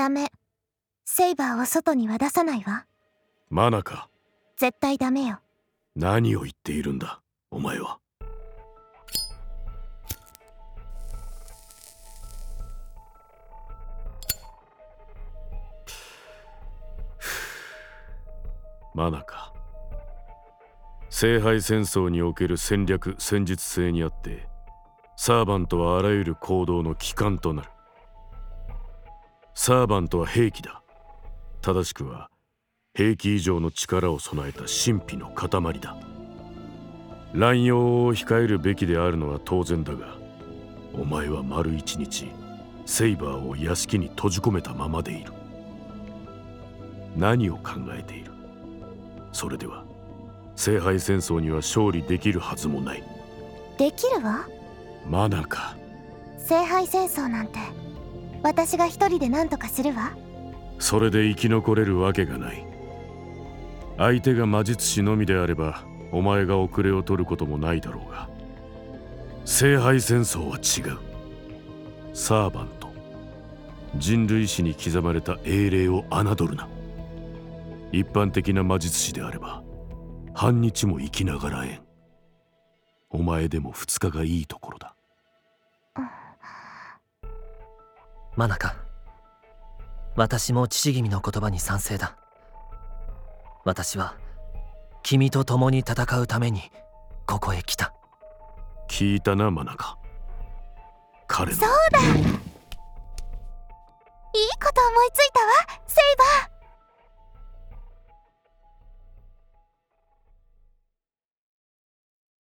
ダメ。セイバーを外には出さないわ。マナか。絶対ダメよ。何を言っているんだお前は。マナか。聖杯戦争における戦略戦術性にあってサーバントはあらゆる行動の基幹となるサーバントは兵器だ。正しくは兵器以上の力を備えた神秘の塊だ。乱用を控えるべきであるのは当然だがお前は丸一日セイバーを屋敷に閉じ込めたままでいる。何を考えている？それでは聖杯戦争には勝利できるはずもない。できるわ。マナか。聖杯戦争なんて私が一人で何とかするわ。それで生き残れるわけがない。相手が魔術師のみであればお前が遅れを取ることもないだろうが。聖杯戦争は違う。サーバント。人類史に刻まれた英霊を侮るな。一般的な魔術師であれば半日も生きながらえん。お前でも二日がいいところだ。マナカ私も父君の言葉に賛成だ。私は君と共に戦うためにここへ来た。聞いたなマナカ。彼の。そうだ。いいこと思いついたわ